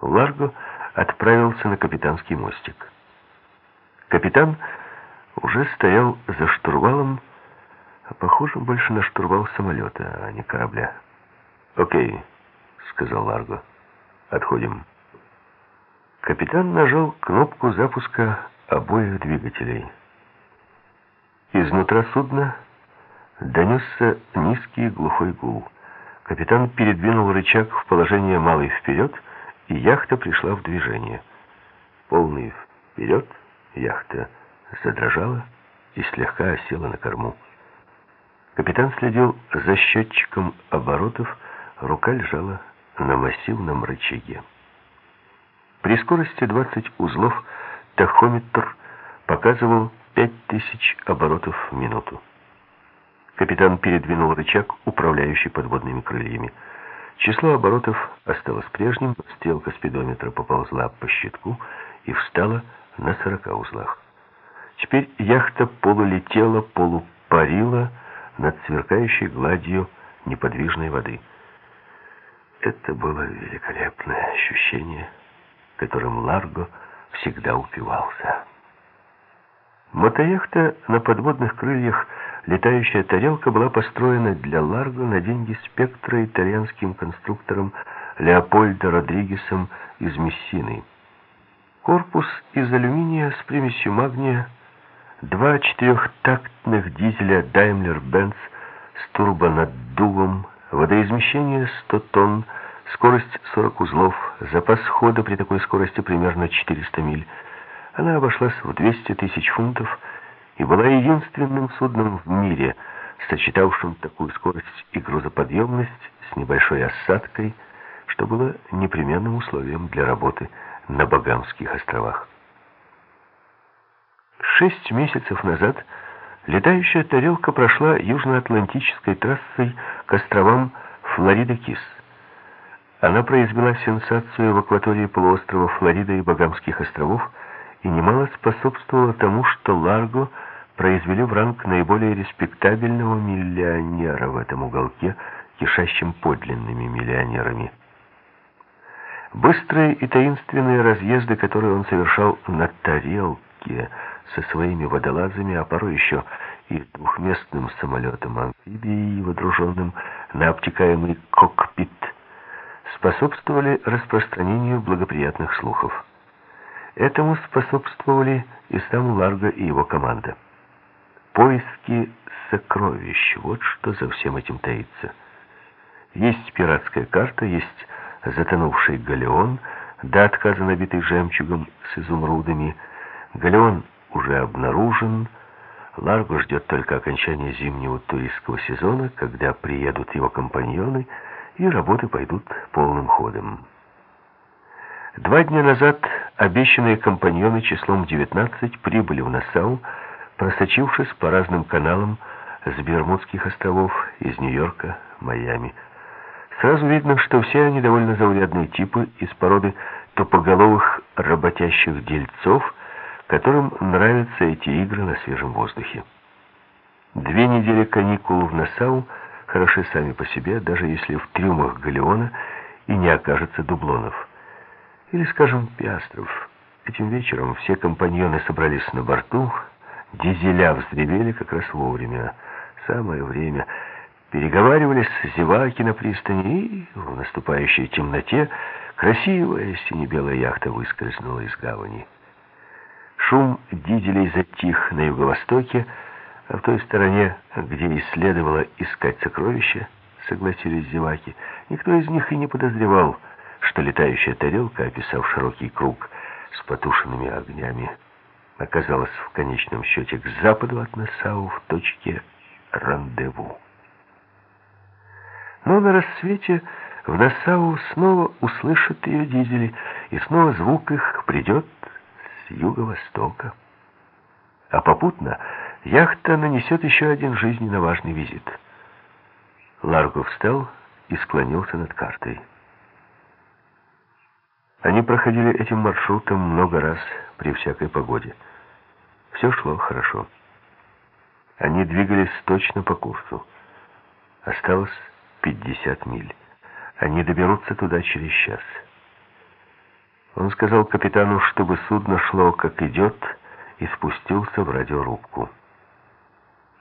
Ларго отправился на капитанский мостик. Капитан уже стоял за штурвалом, а похоже больше на штурвал самолета, а не корабля. «Окей», — сказал Ларго, — «отходим». Капитан нажал кнопку запуска обоих двигателей. Изнутра судна донесся низкий глухой гул. Капитан передвинул рычаг в положение «малый вперед», и яхта пришла в движение. Полный вперед яхта задрожала и слегка осела на корму. Капитан следил за счетчиком оборотов, рука лежала на массивном рычаге. При скорости 20 узлов тахометр показывал 5000 оборотов в минуту. Капитан передвинул рычаг, управляющий подводными крыльями. Число оборотов осталось прежним, стрелка спидометра поползла по щитку и встала на 40 узлах. Теперь яхта полулетела, полупарила над сверкающей гладью неподвижной воды. Это было великолепное ощущение, которым Ларго всегда упивался. Мотояхта на подводных крыльях «Летающая тарелка» была построена для Ларго на деньги «Спектра» итальянским конструктором Леопольдо Родригесом из Мессины. Корпус из алюминия с примесью магния, два четырехтактных дизеля Daimler-Benz с турбонаддувом, водоизмещение 100 тонн, скорость 40 узлов, запас хода при такой скорости примерно 400 миль, она обошлась в 200 тысяч фунтов и была единственным судном в мире, сочетавшим такую скорость и грузоподъемность с небольшой осадкой, что было непременным условием для работы на Багамских островах. Шесть месяцев назад летающая тарелка прошла южноатлантической трассой к островам Флорида-Кис. Она произвела сенсацию в акватории полуострова Флорида и Багамских островов, и немало способствовало тому, что Ларго произвели в ранг наиболее респектабельного миллионера в этом уголке, кишащим подлинными миллионерами. Быстрые и таинственные разъезды, которые он совершал на тарелке со своими водолазами, а порой еще и двухместным самолетом амфибией, водруженным на обтекаемый кокпит, способствовали распространению благоприятных слухов. Этому способствовали и сам Ларго, и его команда. Поиски сокровищ, вот что за всем этим таится. Есть пиратская карта, есть затонувший галеон, до отказа набитый жемчугом с изумрудами. Галеон уже обнаружен, Ларго ждет только окончания зимнего туристского сезона, когда приедут его компаньоны, и работы пойдут полным ходом. Два дня назад обещанные компаньоны числом 19 прибыли в Нассау, просочившись по разным каналам с Бермудских островов, из Нью-Йорка, Майами. Сразу видно, что все они довольно заурядные типы из породы тупоголовых работящих дельцов, которым нравятся эти игры на свежем воздухе. Две недели каникул в Нассау хороши сами по себе, даже если в трюмах галеона и не окажется дублонов. Или, скажем, пиастров. Этим вечером все компаньоны собрались на борту, дизеля взревели как раз вовремя. Самое время. Переговаривались зеваки на пристани, и в наступающей темноте красивая сине-белая яхта выскользнула из гавани. Шум дизелей затих на юго-востоке, а в той стороне, где и следовало искать сокровища, согласились зеваки, никто из них и не подозревал, что летающая тарелка, описав широкий круг с потушенными огнями, оказалась в конечном счете к западу от Нассау в точке рандеву. Но на рассвете в Нассау снова услышат ее дизели, и снова звук их придет с юго-востока. А попутно яхта нанесет еще один жизненно важный визит. Ларго встал и склонился над картой. Они проходили этим маршрутом много раз при всякой погоде. Все шло хорошо. Они двигались точно по курсу. Осталось 50 миль. Они доберутся туда через час. Он сказал капитану, чтобы судно шло как идет, и спустился в радиорубку.